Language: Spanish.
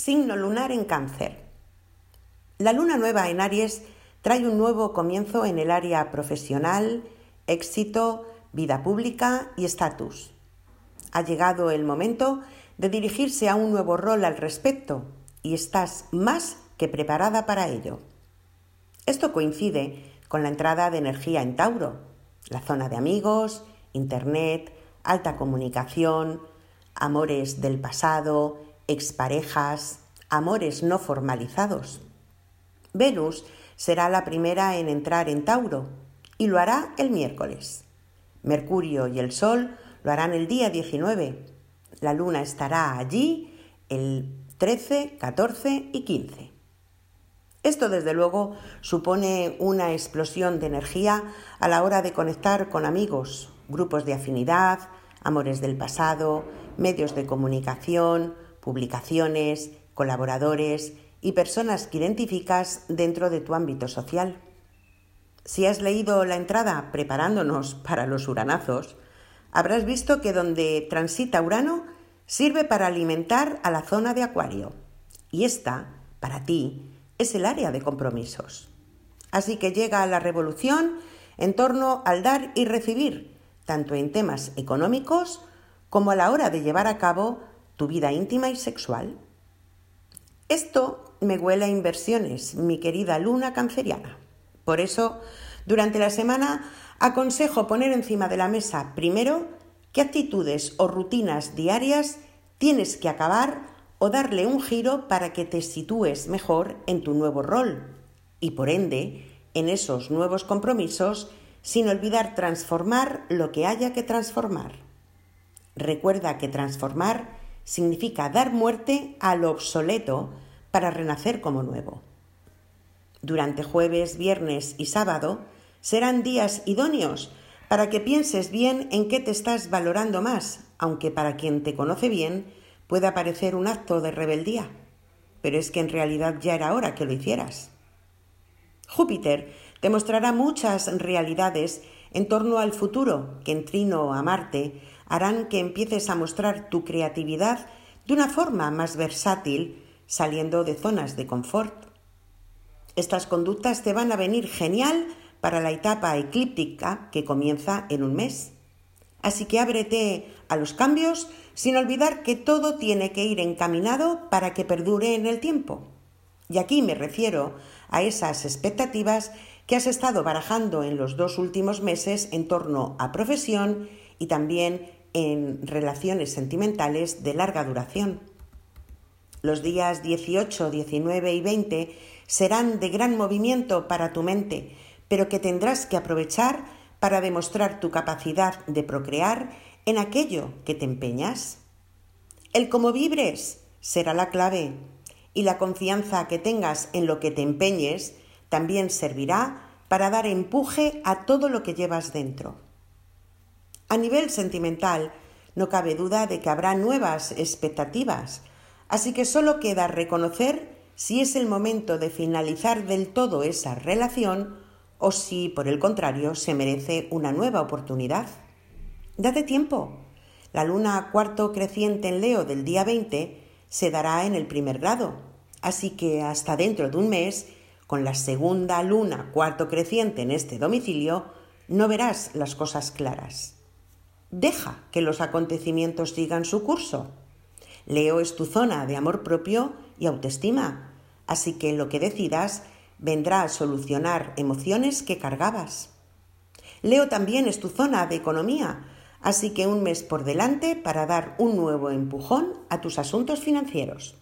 Signo lunar en cáncer. La luna nueva en Aries trae un nuevo comienzo en el área profesional, éxito, vida pública y estatus. Ha llegado el momento de dirigirse a un nuevo rol al respecto y estás más que preparada para ello. Esto coincide con la entrada de energía en Tauro, la zona de amigos, Internet, alta comunicación, amores del pasado, exparejas, amores no formalizados. Venus será la primera en entrar en Tauro y lo hará el miércoles. Mercurio y el Sol lo harán el día 19. La Luna estará allí el 13, 14 y 15. Esto desde luego supone una explosión de energía a la hora de conectar con amigos, grupos de afinidad, amores del pasado, medios de comunicación, publicaciones, colaboradores y personas que identificas dentro de tu ámbito social. Si has leído la entrada preparándonos para los uranazos, habrás visto que donde transita Urano sirve para alimentar a la zona de Acuario. Y esta, para ti, es el área de compromisos. Así que llega la revolución en torno al dar y recibir, tanto en temas económicos como a la hora de llevar a cabo tu vida íntima y sexual. Esto me huele a inversiones, mi querida luna canceriana. Por eso, durante la semana, aconsejo poner encima de la mesa primero qué actitudes o rutinas diarias tienes que acabar o darle un giro para que te sitúes mejor en tu nuevo rol y por ende en esos nuevos compromisos sin olvidar transformar lo que haya que transformar. Recuerda que transformar significa dar muerte a lo obsoleto para renacer como nuevo. Durante jueves, viernes y sábado serán días idóneos para que pienses bien en qué te estás valorando más, aunque para quien te conoce bien pueda parecer un acto de rebeldía, pero es que en realidad ya era hora que lo hicieras. Júpiter te mostrará muchas realidades en torno al futuro que en trino a Marte harán que empieces a mostrar tu creatividad de una forma más versátil, saliendo de zonas de confort. Estas conductas te van a venir genial para la etapa eclíptica que comienza en un mes. Así que ábrete a los cambios sin olvidar que todo tiene que ir encaminado para que perdure en el tiempo. Y aquí me refiero a esas expectativas que has estado barajando en los dos últimos meses en torno a profesión y también en relaciones sentimentales de larga duración. Los días 18, 19 y 20 serán de gran movimiento para tu mente, pero que tendrás que aprovechar para demostrar tu capacidad de procrear en aquello que te empeñas. El cómo vibres será la clave y la confianza que tengas en lo que te empeñes también servirá para dar empuje a todo lo que llevas dentro. A nivel sentimental, no cabe duda de que habrá nuevas expectativas, así que solo queda reconocer si es el momento de finalizar del todo esa relación o si, por el contrario, se merece una nueva oportunidad. Date tiempo. La luna cuarto creciente en Leo del día 20 se dará en el primer grado, así que hasta dentro de un mes, con la segunda luna cuarto creciente en este domicilio, no verás las cosas claras. Deja que los acontecimientos sigan su curso. Leo es tu zona de amor propio y autoestima, así que lo que decidas vendrá a solucionar emociones que cargabas. Leo también es tu zona de economía, así que un mes por delante para dar un nuevo empujón a tus asuntos financieros.